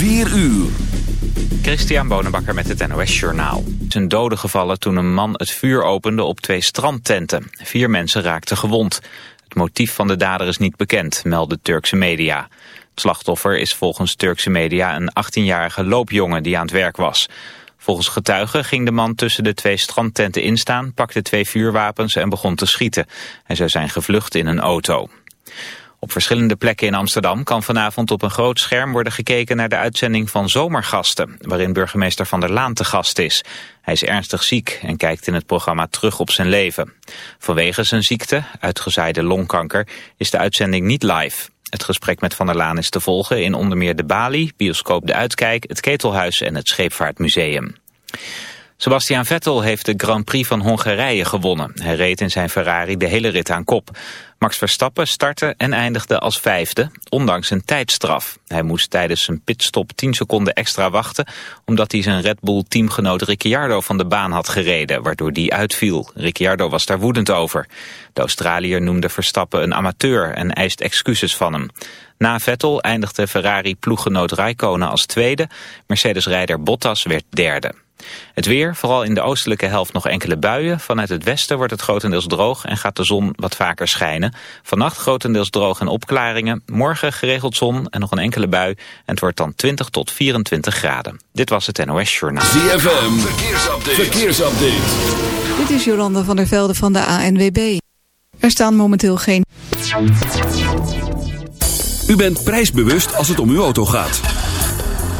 4 uur. Christian Bonenbakker met het NOS Journaal. Zijn doden gevallen toen een man het vuur opende op twee strandtenten. Vier mensen raakten gewond. Het motief van de dader is niet bekend, melden Turkse media. Het slachtoffer is volgens Turkse media een 18-jarige loopjongen die aan het werk was. Volgens getuigen ging de man tussen de twee strandtenten instaan, pakte twee vuurwapens en begon te schieten. Hij zou zijn gevlucht in een auto. Op verschillende plekken in Amsterdam kan vanavond op een groot scherm worden gekeken naar de uitzending van Zomergasten, waarin burgemeester Van der Laan te gast is. Hij is ernstig ziek en kijkt in het programma terug op zijn leven. Vanwege zijn ziekte, uitgezaaide longkanker, is de uitzending niet live. Het gesprek met Van der Laan is te volgen in onder meer de Bali, Bioscoop De Uitkijk, het Ketelhuis en het Scheepvaartmuseum. Sebastian Vettel heeft de Grand Prix van Hongarije gewonnen. Hij reed in zijn Ferrari de hele rit aan kop. Max Verstappen startte en eindigde als vijfde, ondanks een tijdstraf. Hij moest tijdens zijn pitstop 10 seconden extra wachten... omdat hij zijn Red Bull-teamgenoot Ricciardo van de baan had gereden... waardoor die uitviel. Ricciardo was daar woedend over. De Australiër noemde Verstappen een amateur en eist excuses van hem. Na Vettel eindigde Ferrari-ploeggenoot Raikkonen als tweede. Mercedes-rijder Bottas werd derde. Het weer, vooral in de oostelijke helft nog enkele buien. Vanuit het westen wordt het grotendeels droog en gaat de zon wat vaker schijnen. Vannacht grotendeels droog en opklaringen. Morgen geregeld zon en nog een enkele bui. En het wordt dan 20 tot 24 graden. Dit was het NOS Journaal. ZFM, verkeersupdate. verkeersupdate. Dit is Jolanda van der Velde van de ANWB. Er staan momenteel geen... U bent prijsbewust als het om uw auto gaat.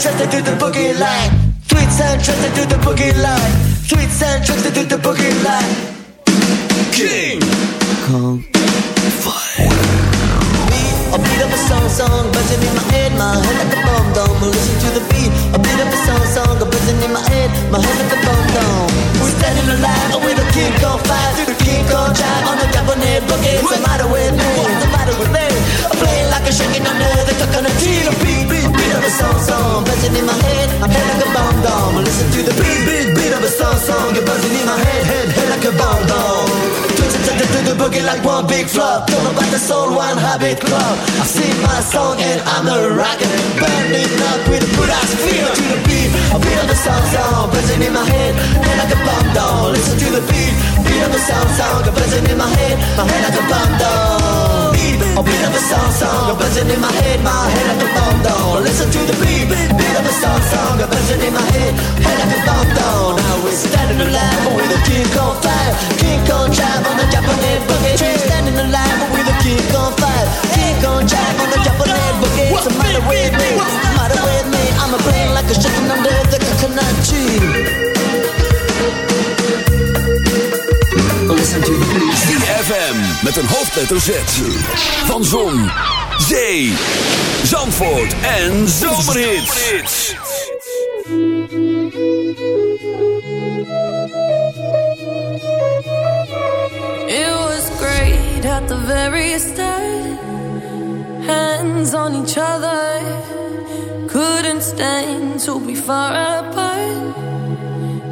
Trusted to the boogie line. Tweets and trusted to the boogie line. Tweets and trusted to the boogie line. King Kong Fire. A beat of a song, song, buzzing in my head, my head like a bomb dome. Listen to the beat. A beat of a song, song, buzzing in my head, my head like a bomb dome. Standing alive with a King Kong fire, through the King Kong drive on the Japanese boogie. What's the matter with me? What's the matter with me? I'm playing like a shaking under the coconut tree. The beat, beat, beat of a song, song, buzzing in my head, my head like a bomb dome. Listen to the beat, beat, beat of a song, song, you're buzzing in my head, head, head like a bomb dome. Twitching to the, the boogie like one big flop. Don't know about the soul, one habit club. I sing my song and I'm a rocker. Burning up with a good ass feel to the beat. Beat of the song, song, buzzing in my head, head like a bomb down. Listen to the beat, beat of the song, song, buzzing in my head, my head like a down. Beat, a beat of the song, song, buzzing in my head, my head like a down. Listen to the beat, beat of the song, song, buzzing in my head, head like a down. Now we're standing alive with a king on fire, king on drive on the Japanese boogie. We're standing alive with a king on fire, king on drive on the Japanese boogie. What's the matter with me? What's the matter with me? I'm a brain like a chicken under the coconut tree. ZFM met een hoofdletter Z. Van Zon, Zee, Zandvoort en Zomerhits. It was great at the very start. Hands on each other. Couldn't stand to be far apart.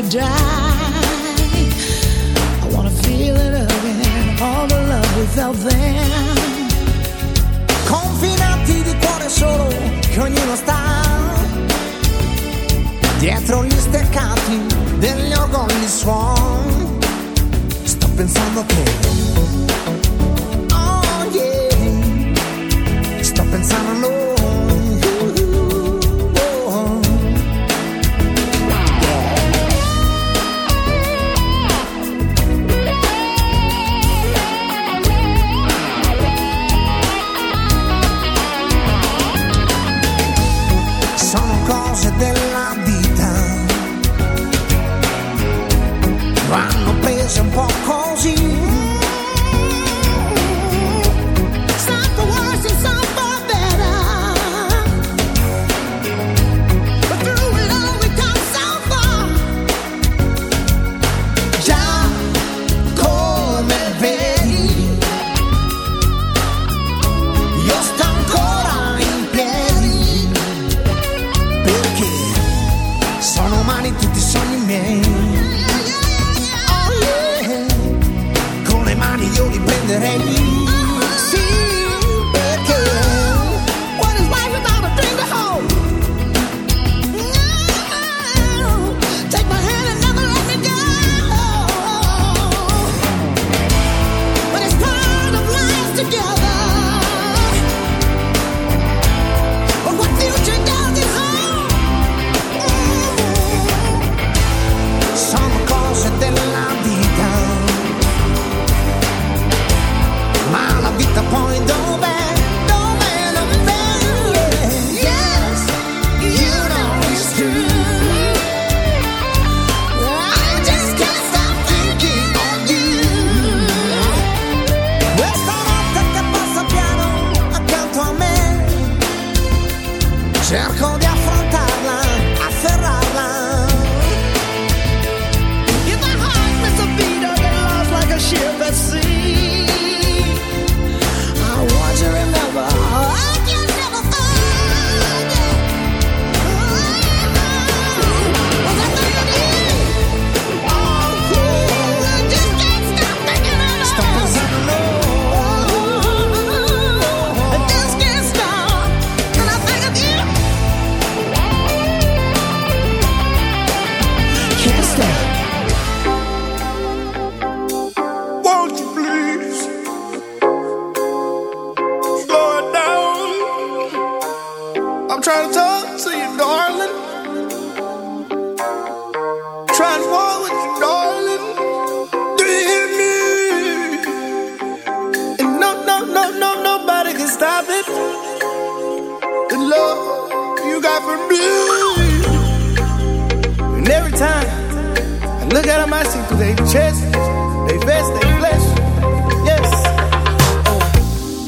could die. I wanna feel it again, all the love we felt then. Confinati di cuore solo, che ognuno sta. Dietro gli steccati degli ogni suon. Sto pensando che look at them, I see through their chest, they vest, they flesh.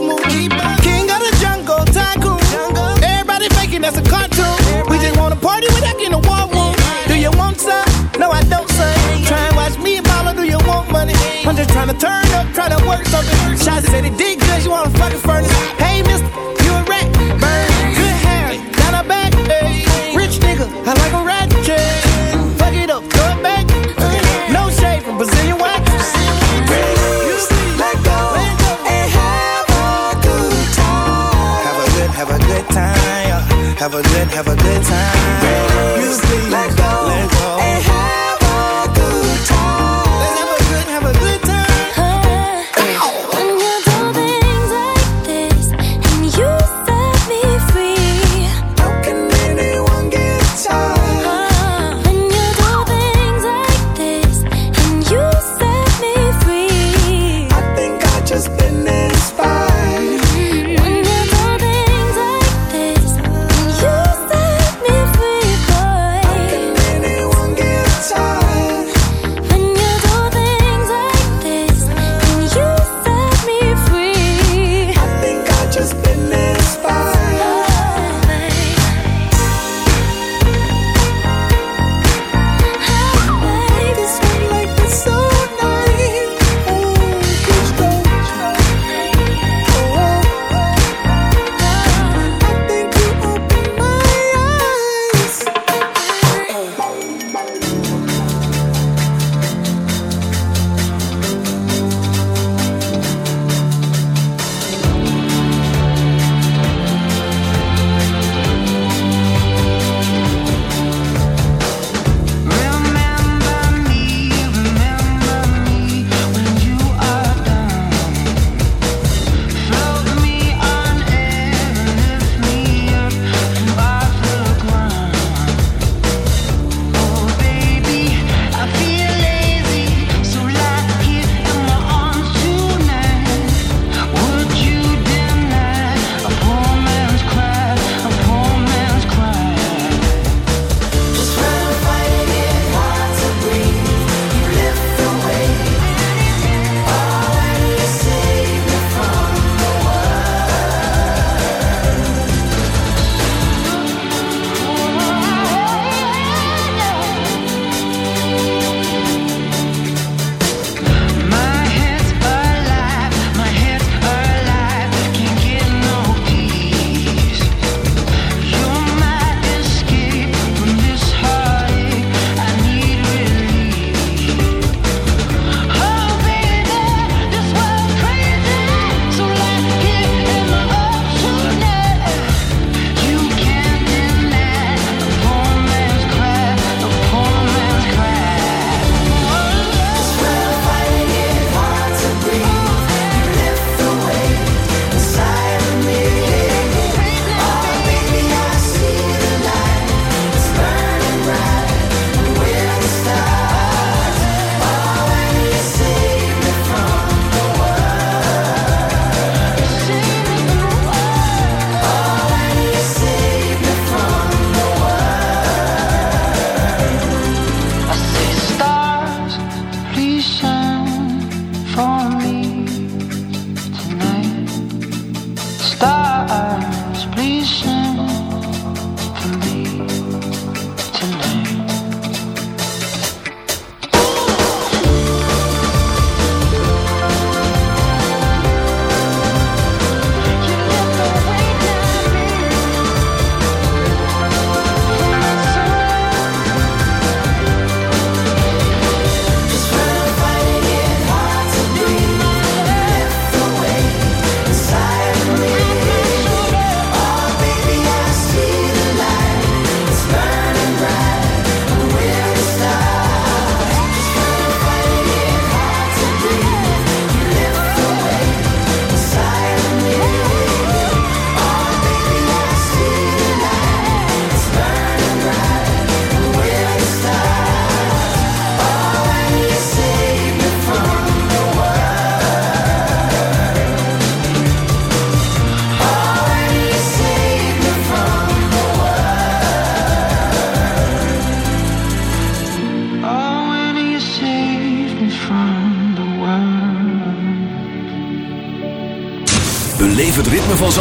move. King of the jungle, tycoon. Everybody faking that's a cartoon. We just wanna party without getting a war room. Do you want some? No, I don't, son. Try and watch me and mama, do you want money? I'm just trying to turn up, trying to work something. Shots said it did good, you wanna fucking furnace. Time.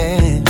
again.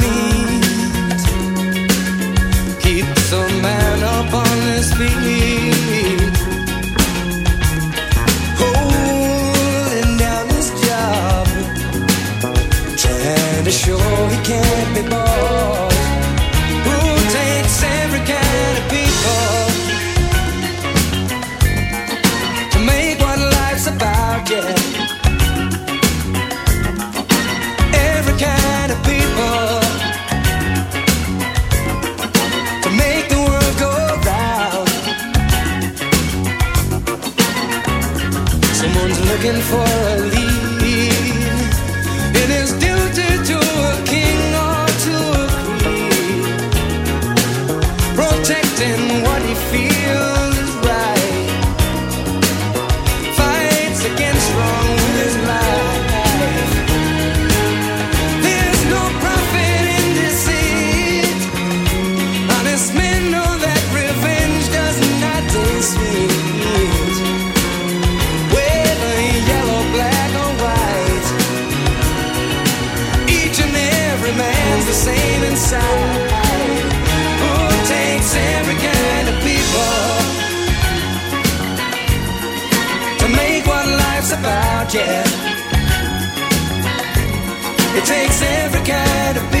Takes every kind of beat.